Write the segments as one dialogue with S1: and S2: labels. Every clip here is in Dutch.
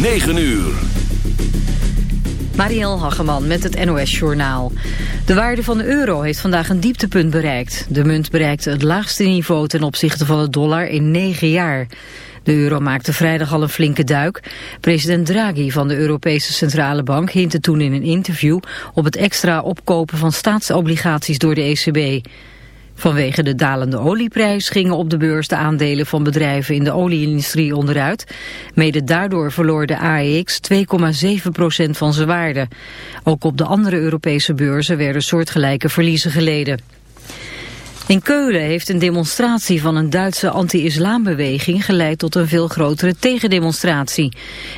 S1: 9 uur.
S2: Marielle Hageman met het NOS Journaal. De waarde van de euro heeft vandaag een dieptepunt bereikt. De munt bereikte het laagste niveau ten opzichte van de dollar in negen jaar. De euro maakte vrijdag al een flinke duik. President Draghi van de Europese Centrale Bank hintte toen in een interview... op het extra opkopen van staatsobligaties door de ECB... Vanwege de dalende olieprijs gingen op de beurs de aandelen van bedrijven in de olieindustrie onderuit. Mede daardoor verloor de AEX 2,7% van zijn waarde. Ook op de andere Europese beurzen werden soortgelijke verliezen geleden. In Keulen heeft een demonstratie van een Duitse anti-islambeweging geleid tot een veel grotere tegendemonstratie.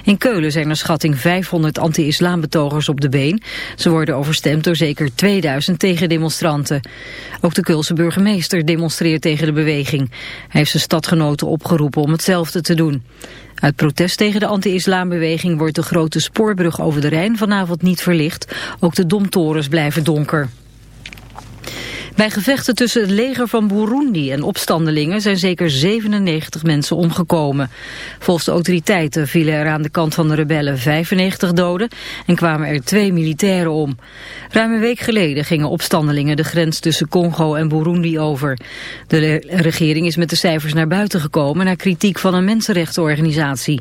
S2: In Keulen zijn er schatting 500 anti-islambetogers op de been. Ze worden overstemd door zeker 2000 tegendemonstranten. Ook de Keulse burgemeester demonstreert tegen de beweging. Hij heeft zijn stadgenoten opgeroepen om hetzelfde te doen. Uit protest tegen de anti-islambeweging wordt de grote spoorbrug over de Rijn vanavond niet verlicht. Ook de domtorens blijven donker. Bij gevechten tussen het leger van Burundi en opstandelingen zijn zeker 97 mensen omgekomen. Volgens de autoriteiten vielen er aan de kant van de rebellen 95 doden en kwamen er twee militairen om. Ruim een week geleden gingen opstandelingen de grens tussen Congo en Burundi over. De regering is met de cijfers naar buiten gekomen na kritiek van een mensenrechtenorganisatie.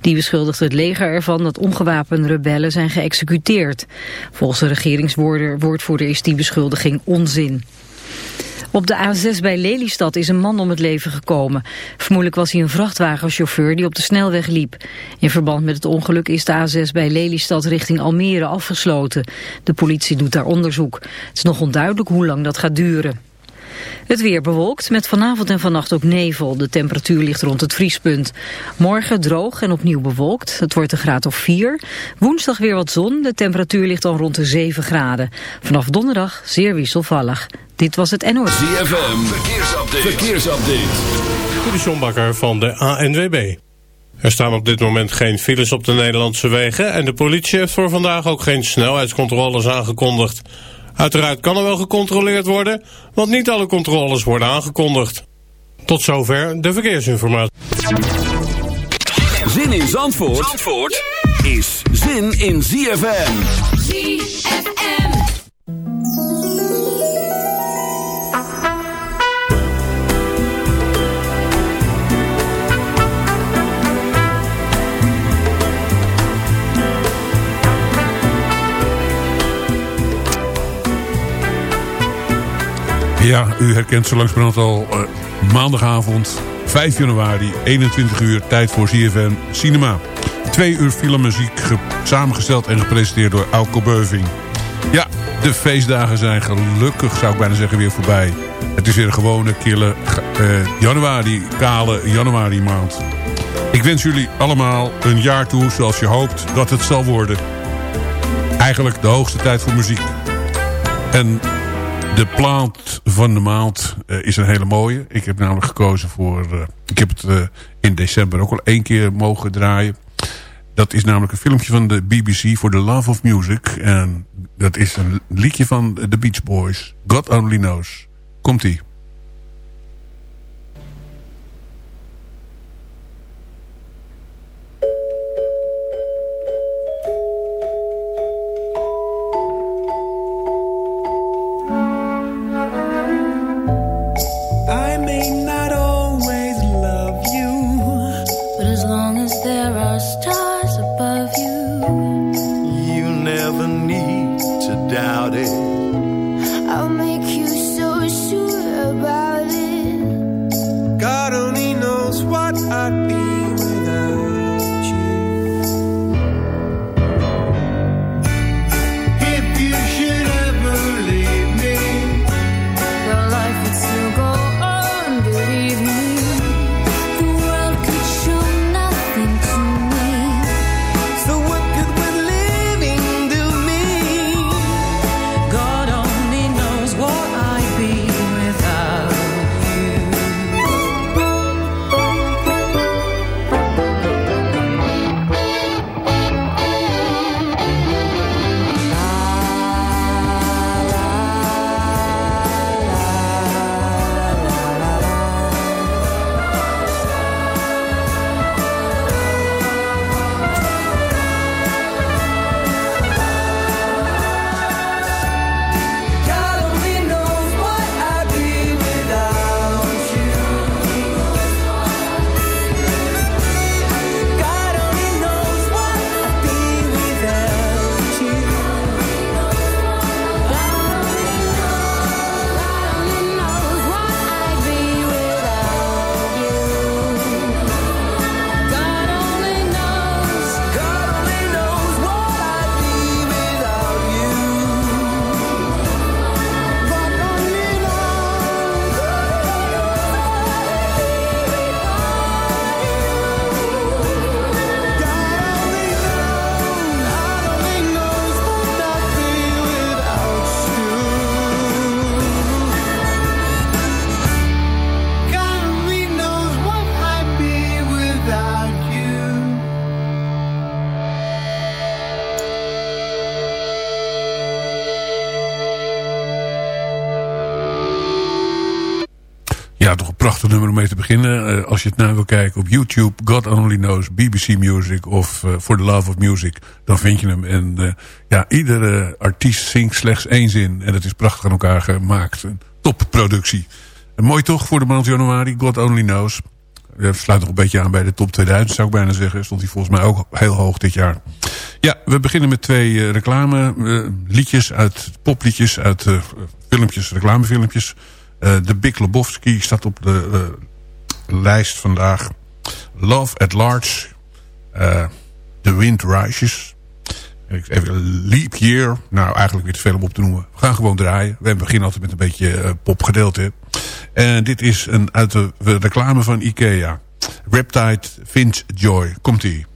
S2: Die beschuldigt het leger ervan dat ongewapende rebellen zijn geëxecuteerd. Volgens de regeringswoordvoerder is die beschuldiging onzin. Op de A6 bij Lelystad is een man om het leven gekomen. Vermoedelijk was hij een vrachtwagenchauffeur die op de snelweg liep. In verband met het ongeluk is de A6 bij Lelystad richting Almere afgesloten. De politie doet daar onderzoek. Het is nog onduidelijk hoe lang dat gaat duren. Het weer bewolkt met vanavond en vannacht ook nevel. De temperatuur ligt rond het vriespunt. Morgen droog en opnieuw bewolkt. Het wordt een graad of 4. Woensdag weer wat zon. De temperatuur ligt dan rond de 7 graden. Vanaf donderdag zeer wisselvallig. Dit was het NOS.
S1: ZFM, verkeersupdate. verkeersupdate.
S3: De van de ANWB. Er staan op dit moment geen files op de Nederlandse wegen... en de politie heeft voor vandaag ook geen snelheidscontroles aangekondigd. Uiteraard kan er wel gecontroleerd worden, want niet alle controles worden aangekondigd. Tot zover de verkeersinformatie.
S1: Zin in Zandvoort, Zandvoort is zin in ZFM. ZFM.
S4: Ja, u herkent zo langzamerhand al uh, maandagavond 5 januari, 21 uur, tijd voor ZFM Cinema. Twee uur filmmuziek samengesteld en gepresenteerd door Alco Beuving. Ja, de feestdagen zijn gelukkig, zou ik bijna zeggen, weer voorbij. Het is weer een gewone, kille uh, januari, kale januari maand. Ik wens jullie allemaal een jaar toe zoals je hoopt dat het zal worden. Eigenlijk de hoogste tijd voor muziek. En de plaat van de maand uh, is een hele mooie. Ik heb namelijk gekozen voor... Uh, ik heb het uh, in december ook al één keer mogen draaien. Dat is namelijk een filmpje van de BBC voor The Love of Music. En dat is een liedje van The Beach Boys. God Only Knows. Komt-ie.
S5: Om mee te beginnen. Uh, als je het nou wil kijken op YouTube, God Only Knows, BBC Music of uh, For the Love of Music, dan vind je hem. En uh, ja, iedere artiest zingt slechts één zin. En het is prachtig aan elkaar gemaakt. Een topproductie. mooi toch voor de maand januari, God Only Knows. Dat sluit nog een beetje aan bij de top 2000, zou ik bijna zeggen. Stond hij volgens mij ook heel hoog dit jaar. Ja, we beginnen met twee reclame liedjes uit popliedjes, uit filmpjes, reclamefilmpjes. Uh, de Big Lebowski staat op de uh, lijst vandaag. Love at Large. Uh, The Wind Rises. Even Leap Year. Nou, eigenlijk weer te veel om op te noemen. We gaan gewoon draaien. We beginnen altijd met een beetje popgedeelte. En dit is een uit de reclame van Ikea. Reptide Finch Joy. Komt-ie.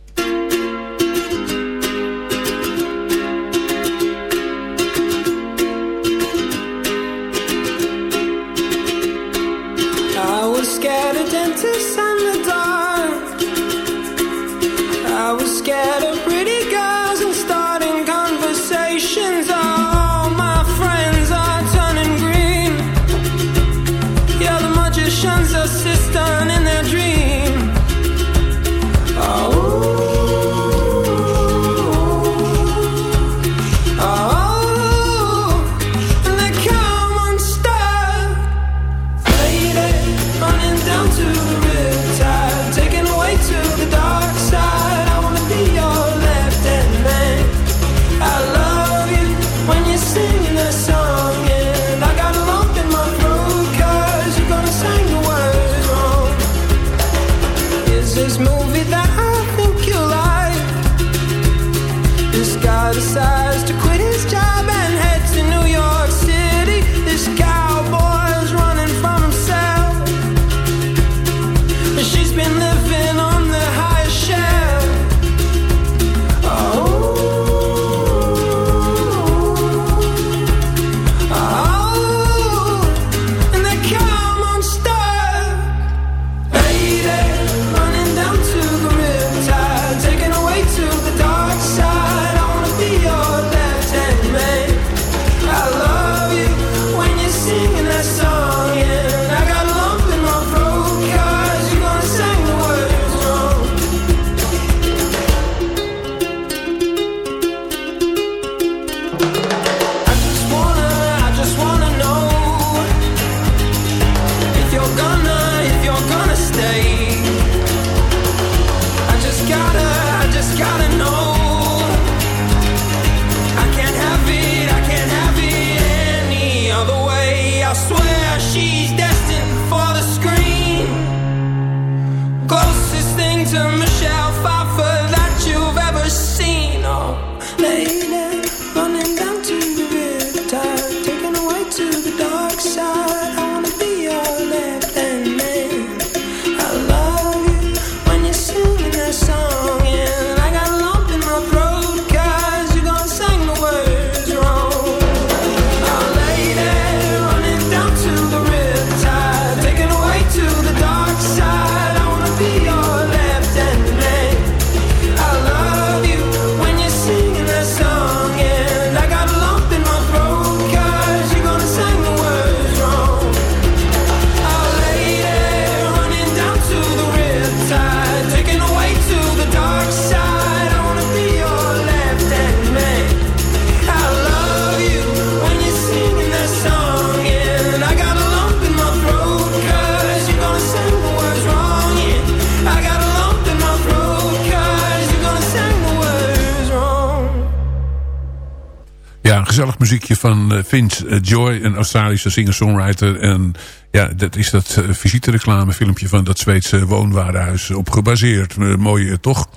S5: Muziekje van uh, Vince uh, Joy, een Australische singer-songwriter. En ja, dat is dat uh, visite-reclamefilmpje van dat Zweedse woonwarenhuis op gebaseerd. mooi toch?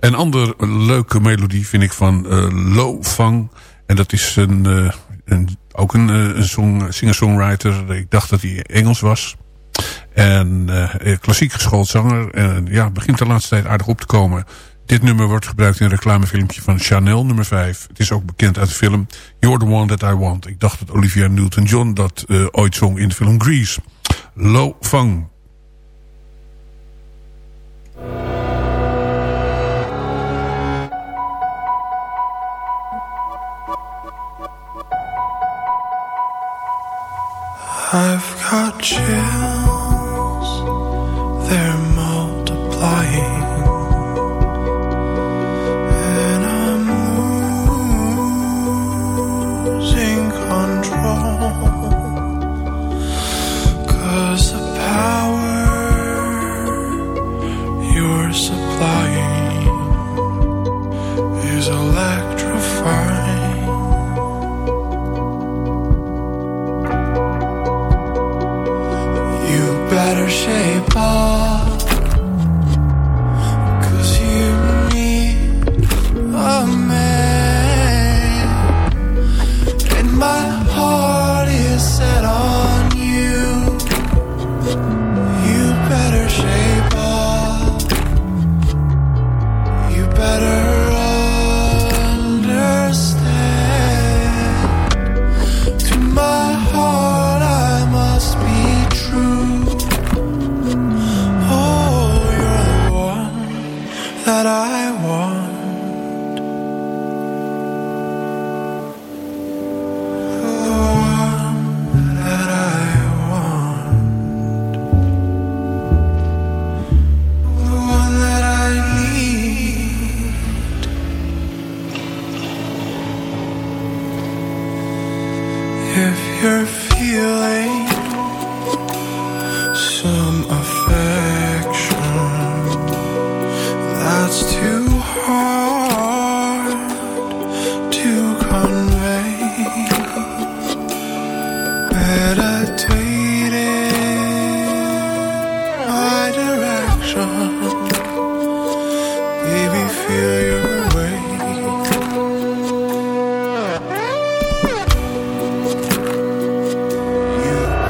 S5: Een ander leuke melodie vind ik van Lo Fang. En dat is een, een ook een, een singer-songwriter. Ik dacht dat hij Engels was. En klassiek geschoold zanger. En ja, begint de laatste tijd aardig op te komen. Dit nummer wordt gebruikt in een reclamefilmpje van Chanel nummer 5. Het is ook bekend uit de film You're the One That I Want. Ik dacht dat Olivia Newton-John dat uh, ooit zong in de film Grease. Lo Fang. I've got chills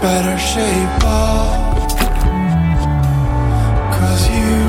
S5: better shape up.
S4: Cause you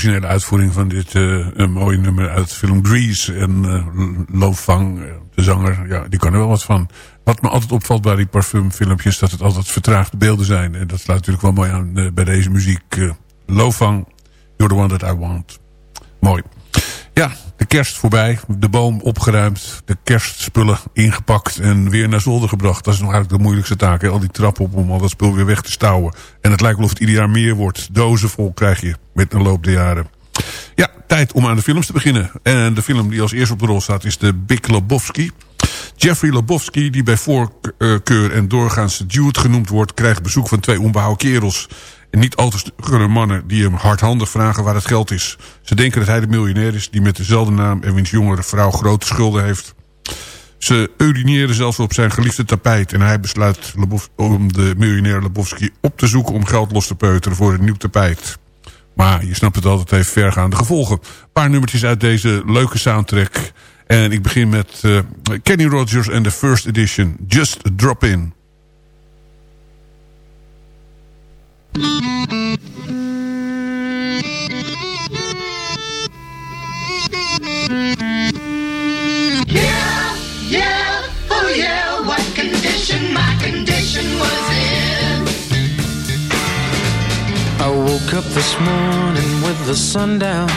S4: originele uitvoering van dit een mooie nummer uit de film Grease. En uh, Lo Fang, eh, de zanger, ja, die kan er wel wat van. Wat me altijd opvalt bij die parfumfilmpjes... dat het altijd vertraagde beelden zijn. En dat sluit natuurlijk wel mooi aan bij deze muziek. Lo Fang, You're the one that I want. Mooi. Ja, de kerst voorbij. De boom opgeruimd. De kerstspullen ingepakt en weer naar zolder gebracht. Dat is nog eigenlijk de moeilijkste taak. Al die trap op om al dat spul weer weg te stouwen. En het lijkt wel of het ieder jaar meer wordt. Dozen vol krijg je met een loop der jaren. Ja, tijd om aan de films te beginnen. En de film die als eerste op de rol staat is de Big Lebowski. Jeffrey Lebowski, die bij voorkeur en doorgaans Dude genoemd wordt... krijgt bezoek van twee onbehouden kerels... Niet al te mannen die hem hardhandig vragen waar het geld is. Ze denken dat hij de miljonair is die met dezelfde naam en wiens jongere vrouw grote schulden heeft. Ze urineren zelfs op zijn geliefde tapijt. En hij besluit om de miljonair Lebowski op te zoeken... om geld los te peuteren voor een nieuw tapijt. Maar je snapt het altijd heeft vergaande gevolgen. Een paar nummertjes uit deze leuke soundtrack. En ik begin met uh, Kenny Rogers en de First Edition. Just Drop In.
S6: Up this morning with the sun down,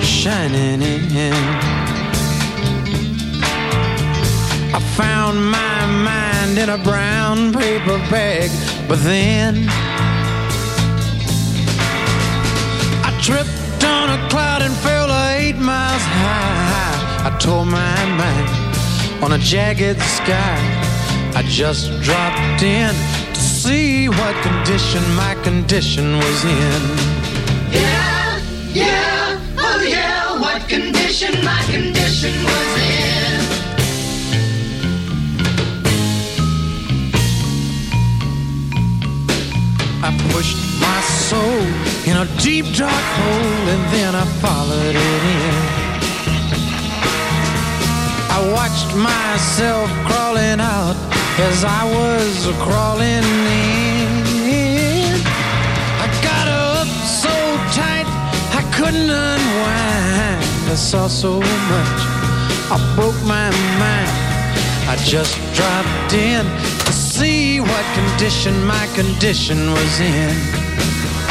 S6: shining in. I found my mind in a brown paper bag, but then Tripped on a cloud and fell eight miles high. I tore my mind on a jagged sky. I just dropped in to see what condition my condition was in. Yeah, yeah, oh yeah, what condition my condition was in. I pushed my soul in a deep dark hole and then I followed it in. I watched myself crawling out as I was crawling in. I got up so tight I couldn't unwind. I saw so much, I broke my mind. I just dropped in see what condition my condition was in.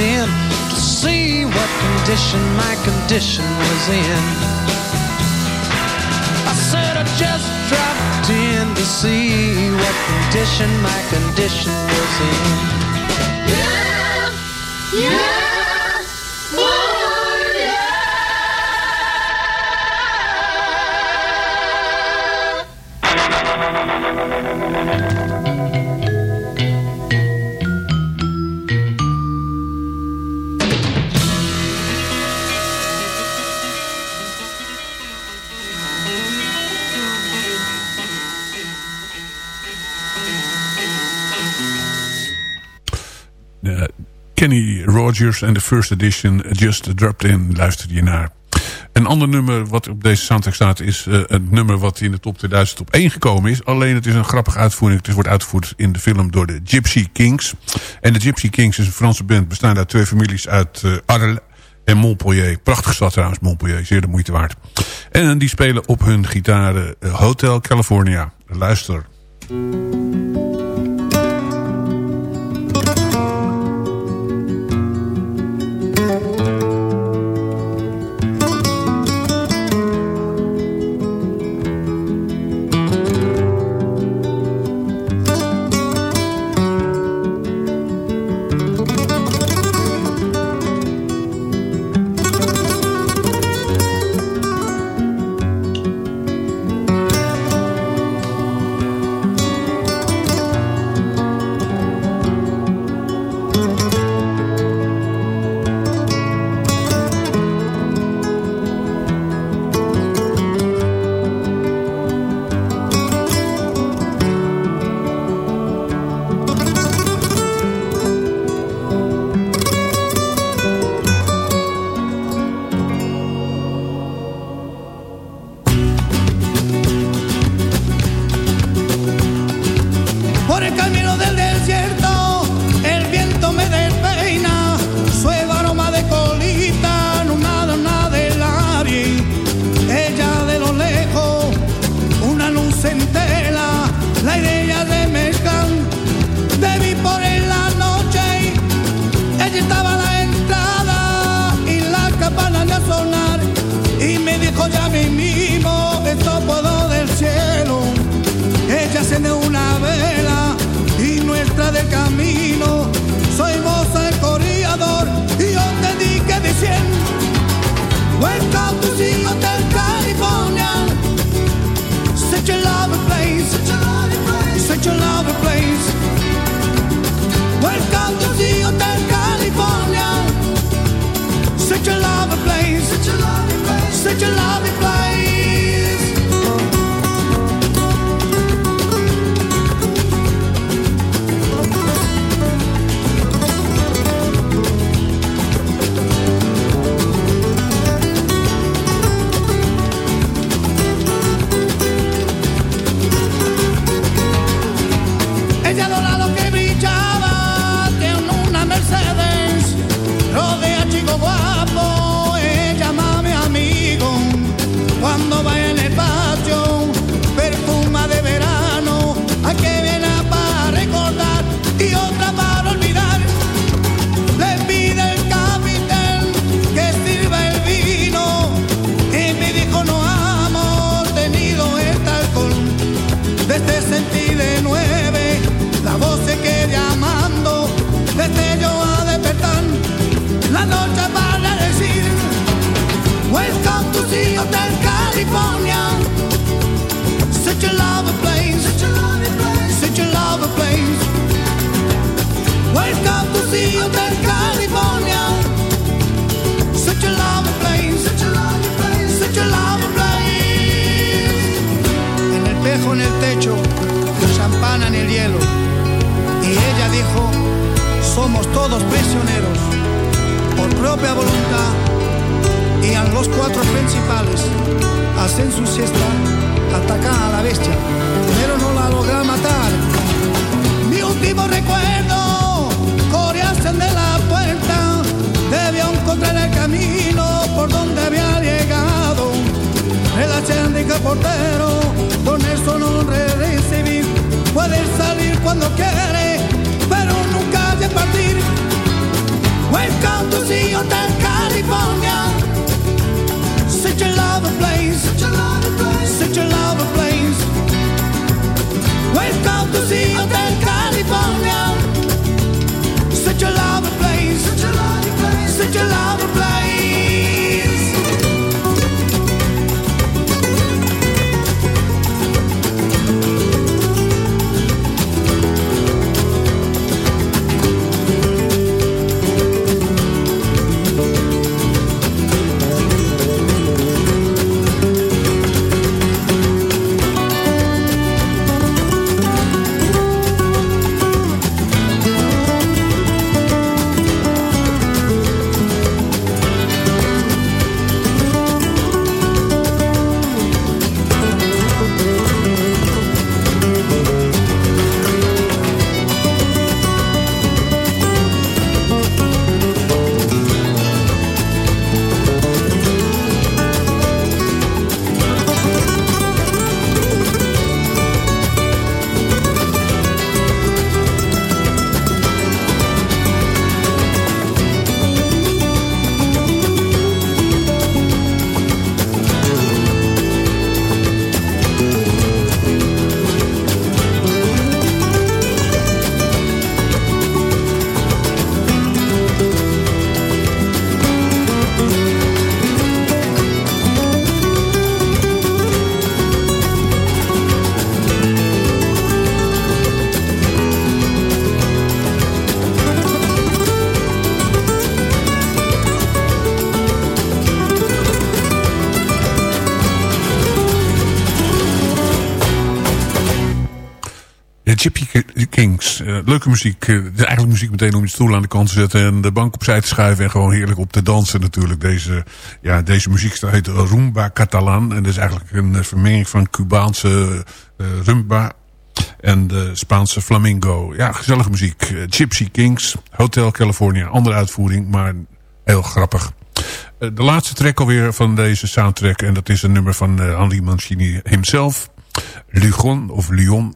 S6: In to see what condition my condition was in. I said I just dropped in to see what condition my condition was in. Yeah, yeah,
S4: Kenny Rogers en de First Edition Just Dropped In luisterde je naar. Een ander nummer wat op deze soundtrack staat... is eh, het nummer wat in de top 2000 op 1 gekomen is. Alleen het is een grappige uitvoering. Het wordt uitgevoerd in de film door de Gypsy Kings. En de Gypsy Kings is een Franse band... bestaande uit twee families uit uh, Arles en Montpellier. Prachtige stad trouwens, Montpellier. Zeer de moeite waard. En die spelen op hun gitaren eh, Hotel California. Luister.
S7: Y la campana de a sonar. Y me dijo ya mismo, esto puedo del cielo. Ella enciende una vela y nuestra de camino. Soy moza el corredor y yo te dije diciendo Welcome to the Hotel California place Such a lovely place En el techo champán en el hielo. Y ella dijo, somos todos prisioneros por propia voluntad. Y a los cuatro principales hacen su siesta, atacan a la bestia, pero no la logran matar. Mi último recuerdo, coreasen de la puerta, debió encontrar el camino por donde había llegado. El de portero, con eso no recibir, puede salir cuando quiere, pero nunca de partir. Welcome to the Hotel California. Such a lovely place, such a lovely place, such a lovely place. Welcome to the Hotel California. Such a lovely place, such a lovely place, such a lovely place.
S4: Leuke muziek. Uh, eigenlijk muziek meteen om je stoel aan de kant te zetten... en de bank opzij te schuiven en gewoon heerlijk op te dansen natuurlijk. Deze, ja, deze muziek heet Rumba Catalan. En dat is eigenlijk een vermenging van Cubaanse uh, rumba en de Spaanse flamingo. Ja, gezellige muziek. Gypsy Kings, Hotel California. Andere uitvoering, maar heel grappig. de laatste track alweer van deze soundtrack... en dat is een nummer van Henri Mancini himself... Lugon of Lyon...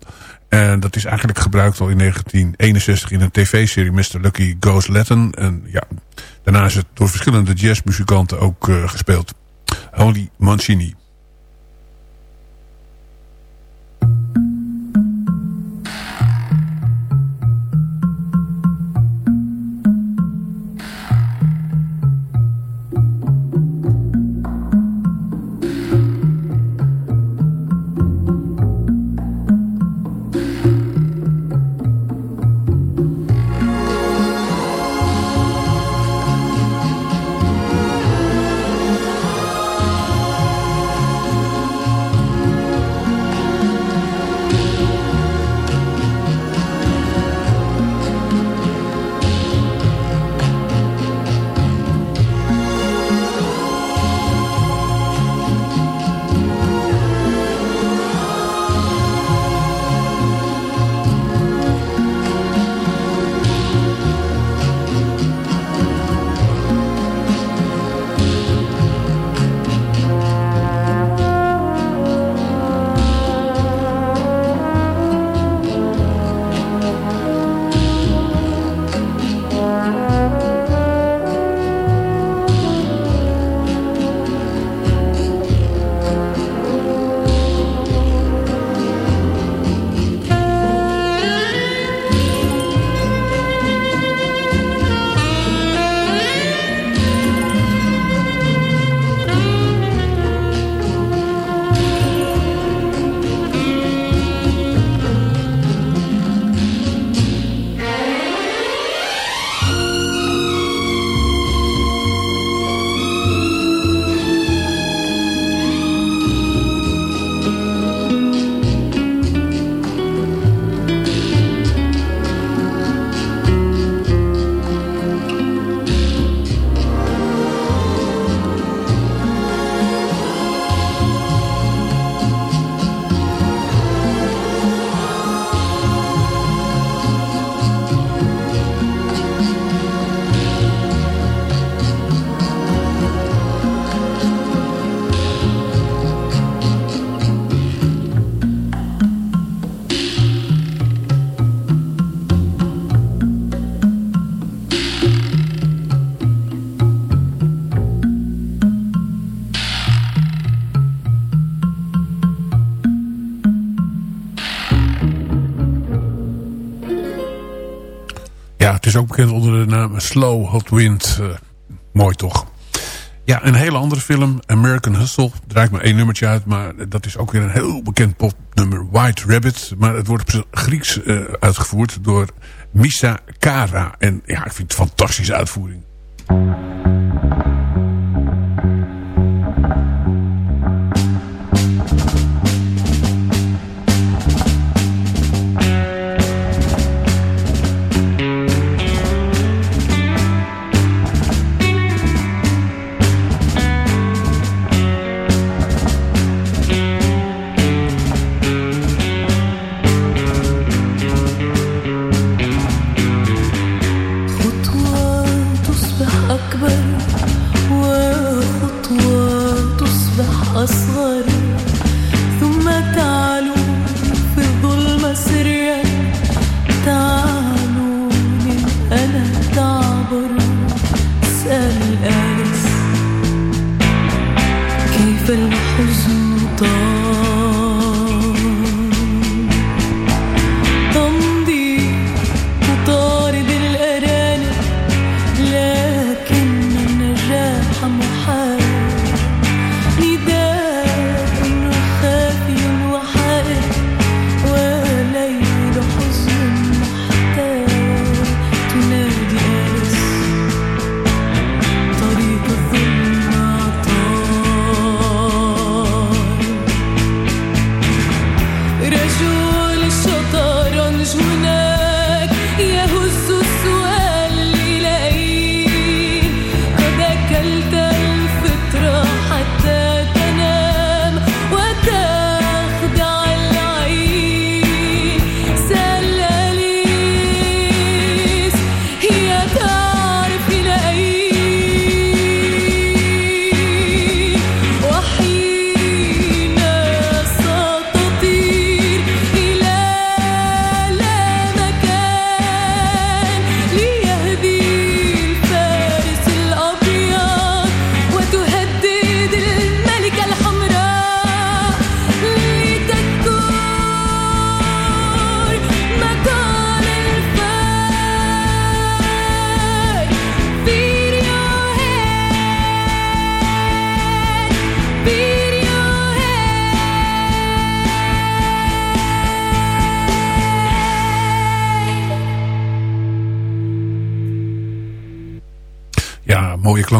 S4: En dat is eigenlijk gebruikt al in 1961 in een tv-serie Mr. Lucky Goes Latin. En ja, daarna is het door verschillende jazzmuzikanten ook uh, gespeeld. Holy Mancini.
S8: Is ook bekend onder de naam Slow Hot Wind. Uh, mooi toch? Ja, een hele andere film, American Hustle. Draait maar één nummertje uit, maar dat is ook weer een heel bekend popnummer. White Rabbit, maar het wordt op Grieks uh, uitgevoerd door Misa Kara. En ja, ik vind het een fantastische uitvoering. ζούλη σωτόρων σμουνά ναι.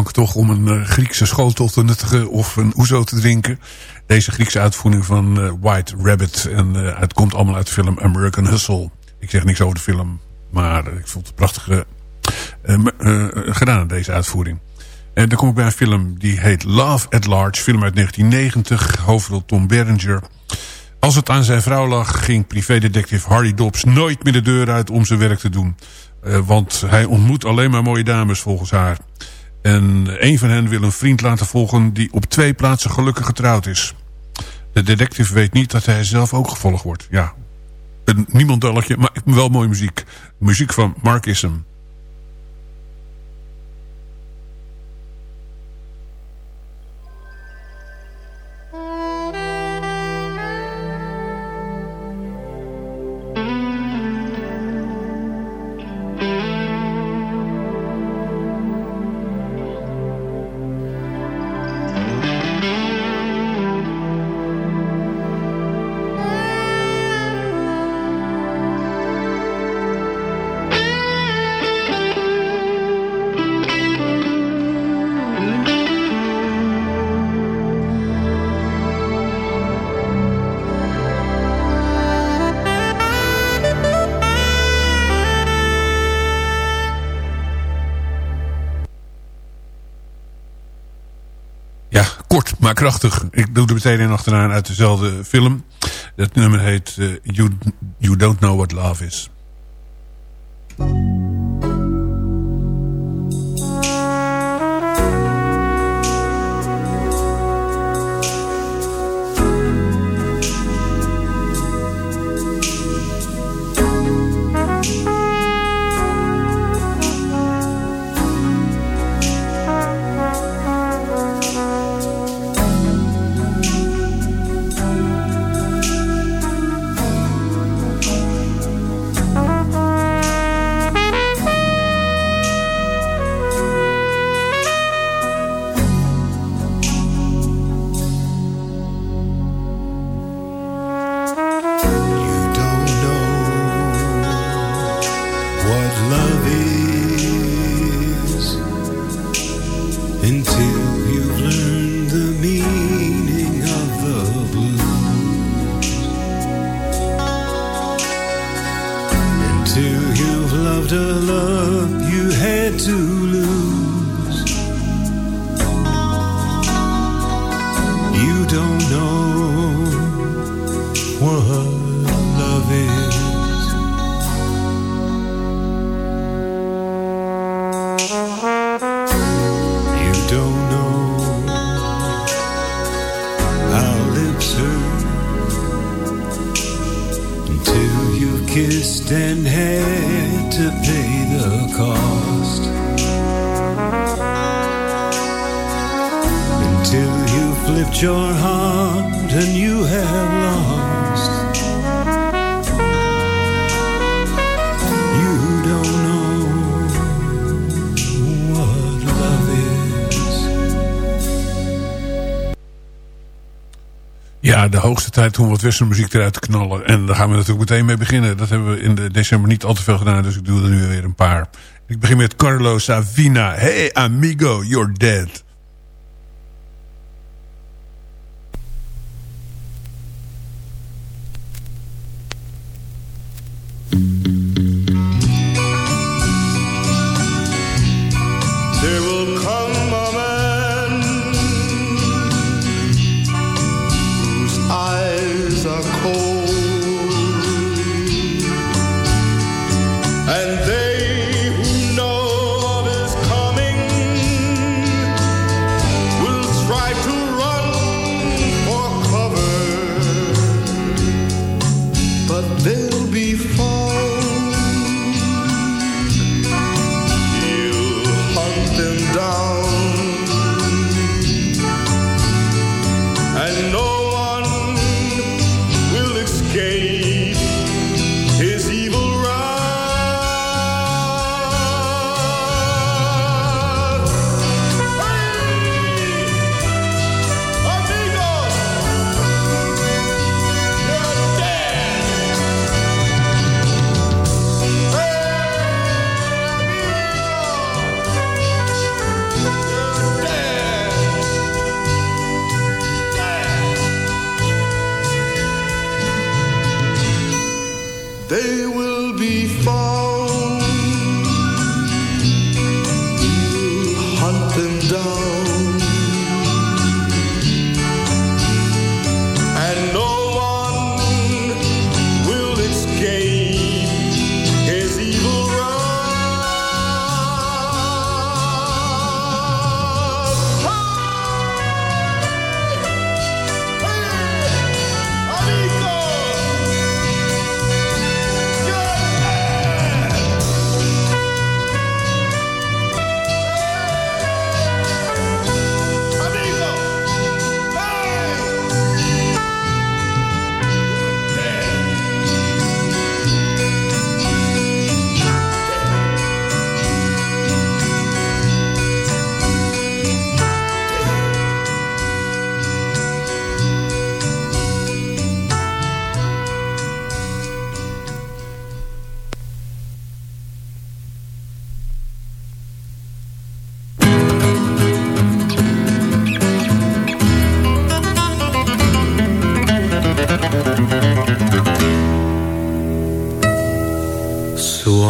S8: Toch om een uh, Griekse schotel te nuttigen of een oezo te drinken. Deze Griekse uitvoering van uh, White Rabbit. En uh, het komt allemaal uit de film American Hustle. Ik zeg niks over de film, maar ik vond het prachtig gedaan, deze uitvoering. En dan kom ik bij een film die heet Love at Large. Film uit 1990, hoofdrol Tom Berenger. Als het aan zijn vrouw lag, ging privédetective Hardy Dobbs nooit meer de deur uit om zijn werk te doen. want hij ontmoet alleen maar mooie dames volgens haar. En een van hen wil een vriend laten volgen die op twee plaatsen gelukkig getrouwd is. De detective weet niet dat hij zelf ook gevolgd wordt. Ja, een niemandalletje, maar wel mooie muziek. Muziek van Mark Ism. Maar krachtig. Ik doe er meteen in achteraan uit dezelfde film. Dat nummer heet uh, you, you Don't Know What Love Is.
S9: Until you've loved a love you had to
S10: De hoogste tijd om wat westernmuziek eruit te knallen. En daar gaan we natuurlijk meteen mee beginnen. Dat hebben we in de december niet al te veel gedaan, dus ik doe er nu weer een paar. Ik begin met Carlo Savina. Hey amigo, you're dead.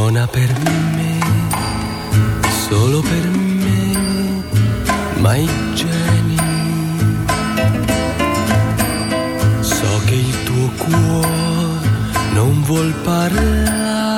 S5: Suona per me, solo per me, my Jenny. So che il tuo cuore non vuol parlare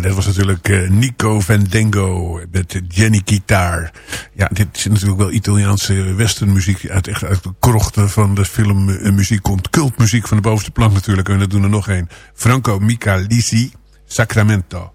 S4: Dat was natuurlijk eh, Nico Vendengo met Jenny Guitar. Ja, dit is natuurlijk wel Italiaanse westernmuziek. Uit, echt uit de krochten van de filmmuziek komt. Cultmuziek van de bovenste plank natuurlijk. En we doen er nog een. Franco Micalisi, Sacramento.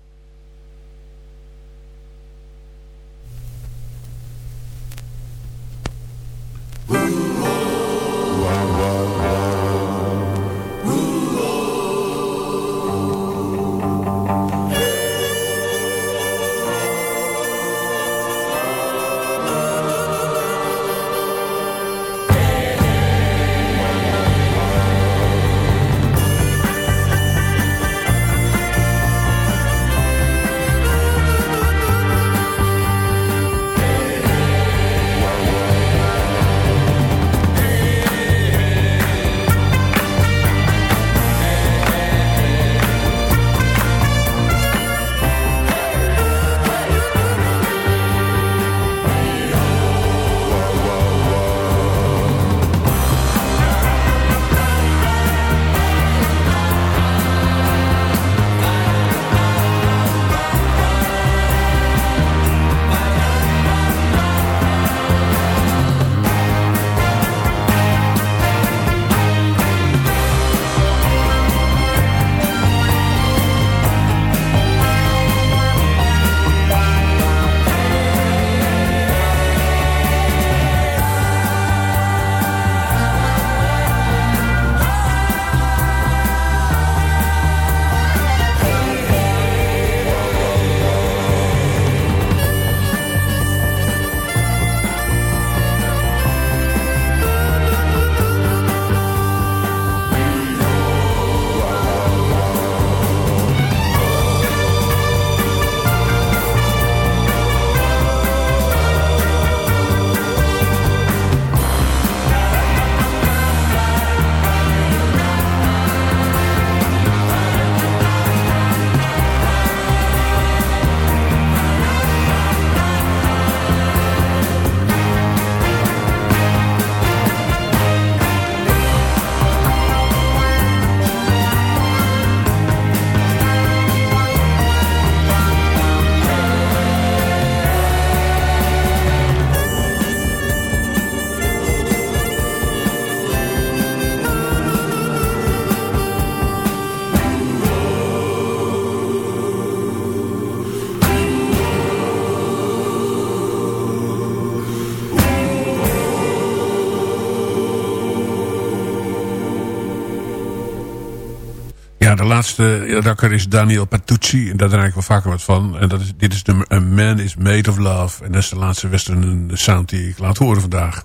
S4: Ja, de laatste rakker is Daniel Patucci. En daar draai ik wel vaker wat van. En dat is, dit is de A Man is Made of Love. En dat is de laatste western sound die ik laat horen vandaag.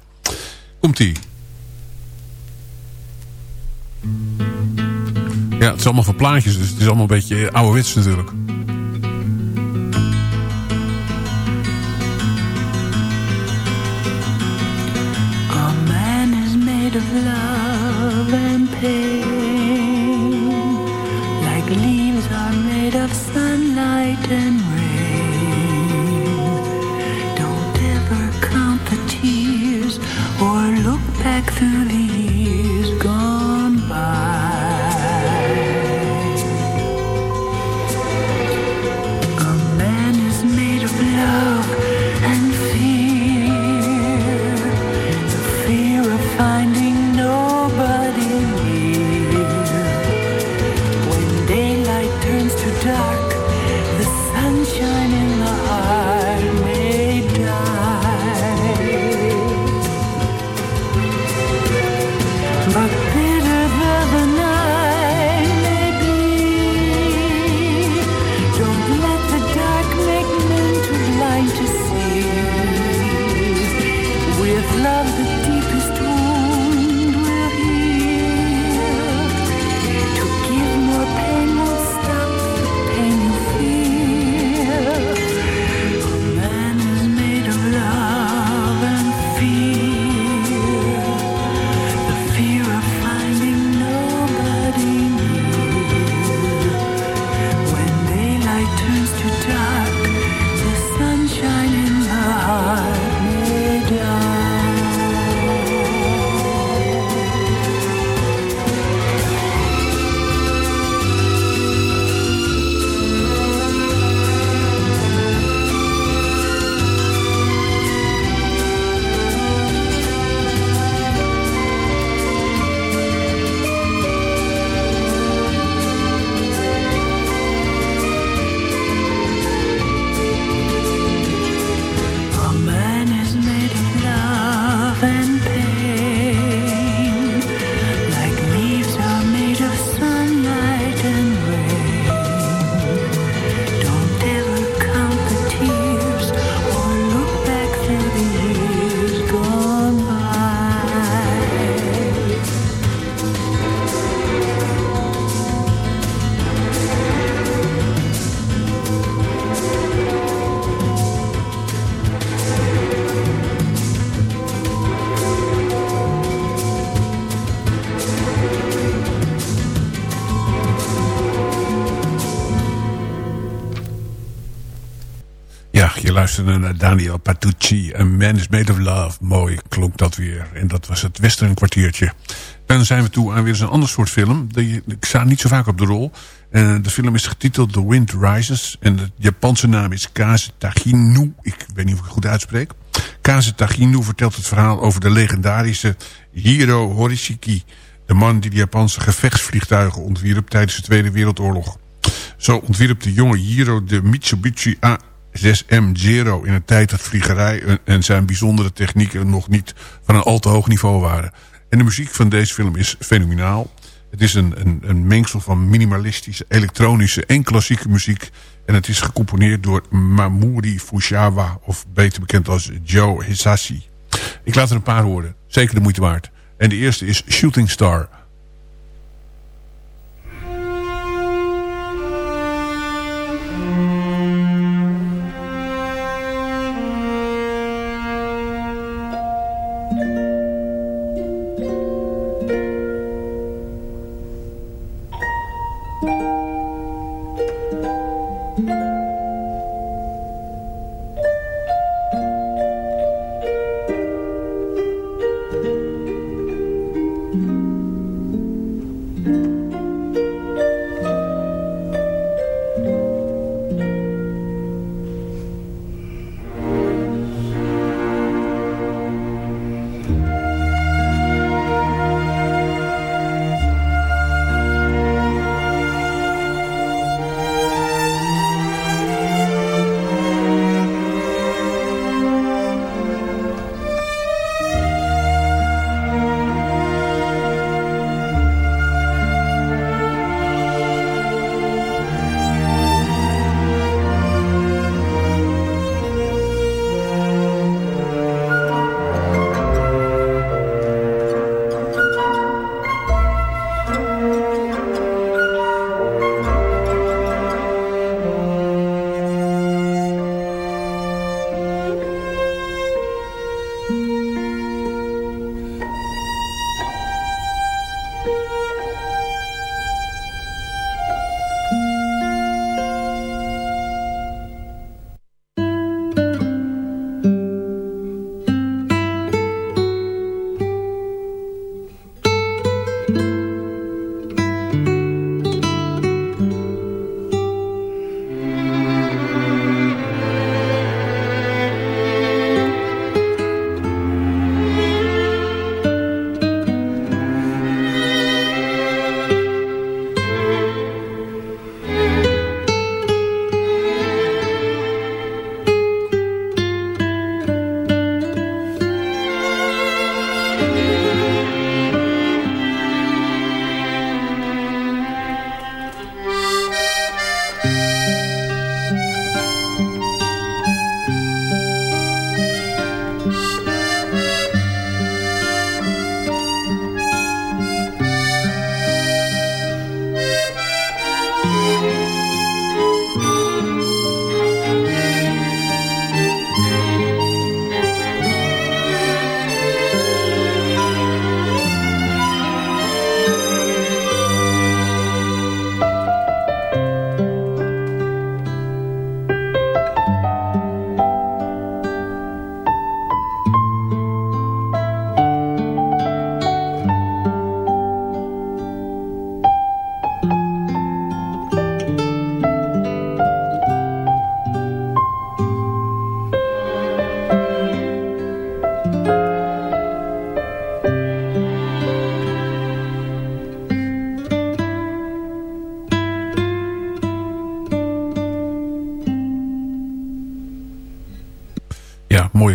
S4: Komt-ie. Ja, het is allemaal van plaatjes. Dus het is allemaal een beetje ouderwets natuurlijk. 쓰리 Daniel Patucci. A Man is Made of Love. Mooi klonk dat weer. En dat was het Western kwartiertje. Dan zijn we toe aan weer eens een ander soort film. Ik sta niet zo vaak op de rol. Eh, de film is getiteld The Wind Rises. En de Japanse naam is Kaze Taginu. Ik weet niet of ik het goed uitspreek. Kaze Taginu vertelt het verhaal over de legendarische Hiro Horishiki. De man die de Japanse gevechtsvliegtuigen ontwierp tijdens de Tweede Wereldoorlog. Zo ontwierp de jonge Hiro de Mitsubishi A6M Zero in een tijd dat vliegerij en zijn bijzondere technieken nog niet van een al te hoog niveau waren. En de muziek van deze film is fenomenaal. Het is een, een, een mengsel van minimalistische, elektronische en klassieke muziek. En het is gecomponeerd door Mamuri Fujisawa, of beter bekend als Joe Hisashi. Ik laat er een paar horen, zeker de moeite waard. En de eerste is Shooting Star.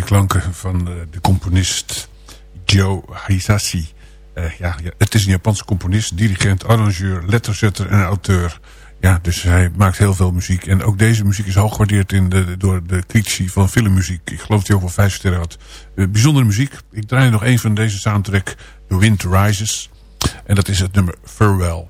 S4: Klanken van uh, de componist Joe Hisashi. Uh, ja, het is een Japanse componist, dirigent, arrangeur, letterzetter en auteur. Ja, dus hij maakt heel veel muziek. En ook deze muziek is hoog gewaardeerd in de, door de critici van filmmuziek. Ik geloof dat hij ook wel vijf sterren had. Uh, bijzondere muziek. Ik draai nog een van deze soundtrack, The Wind Rises. En dat is het nummer Farewell.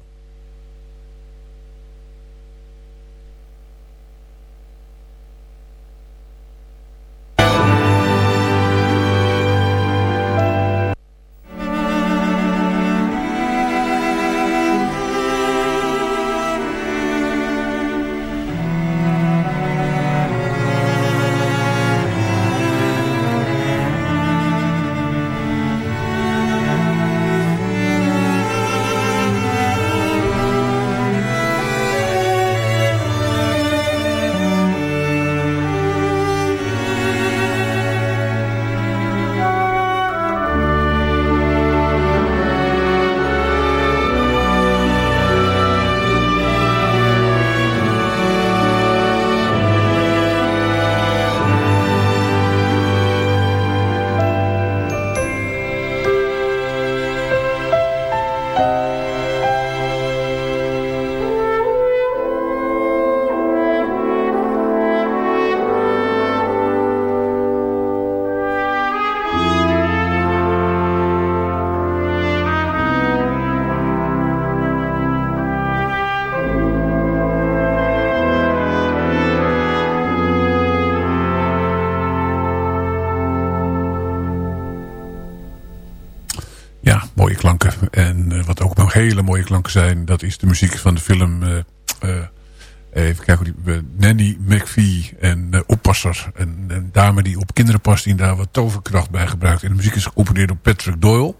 S4: Mooie klanken zijn. Dat is de muziek van de film... Uh, uh, even kijken die... Uh, Nanny McVie en Oppasser. Een, een, dame die op kinderen past. Die daar wat toverkracht bij gebruikt. En de muziek is gecomponeerd door Patrick Doyle.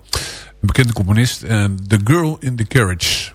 S4: Een bekende componist. En The Girl in the Carriage.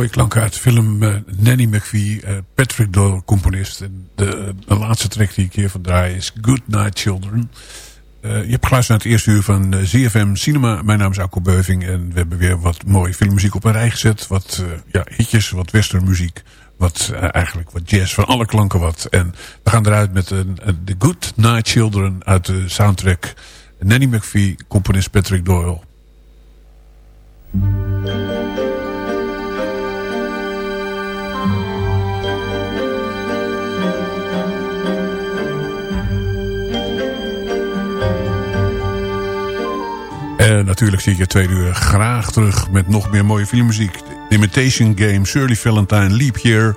S4: Mooie klanken uit de film uh, Nanny McVie, uh, Patrick Doyle, componist. En de, laatste track die ik hier van draai is Good Night Children. Uh, je hebt geluisterd naar het eerste uur van ZFM Cinema. Mijn naam is Alko Beuving en we hebben weer wat mooie filmmuziek op een rij gezet. Wat ja, hitjes, wat westernmuziek, wat eigenlijk wat jazz, van alle klanken wat. En we gaan eruit met een, Good Night Children uit de soundtrack Nanny McVie, componist Patrick Doyle. Natuurlijk zie ik je twee uur graag terug met nog meer mooie filmmuziek. The Imitation Game, Shirley Valentine, Leap Year,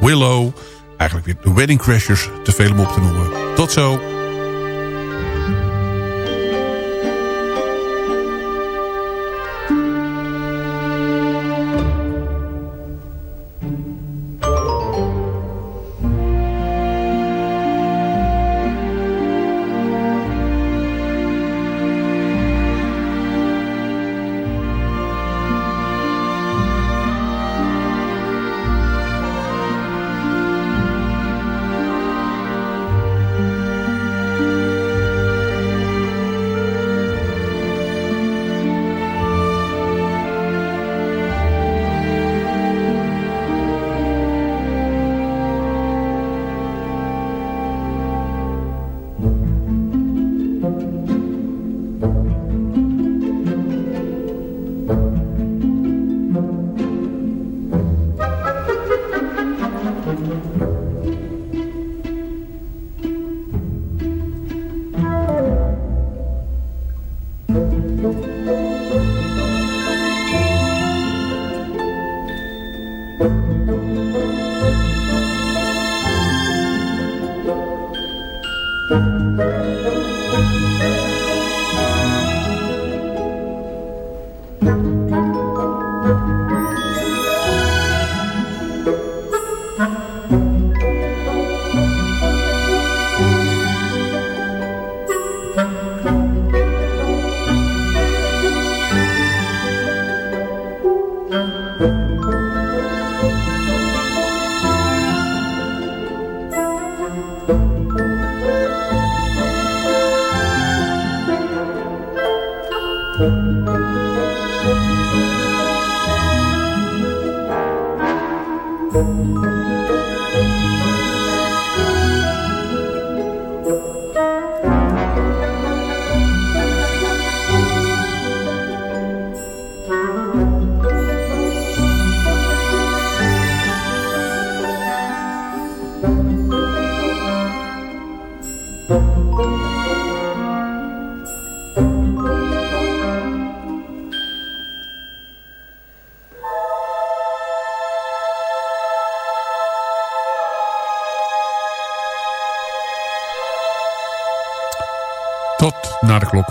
S4: Willow. Eigenlijk weer The Wedding Crashers, te veel om op te noemen. Tot zo. Naar de